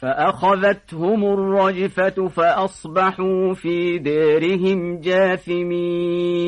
فأخذتهم الرجفة فأصبحوا في ديرهم جاثمين.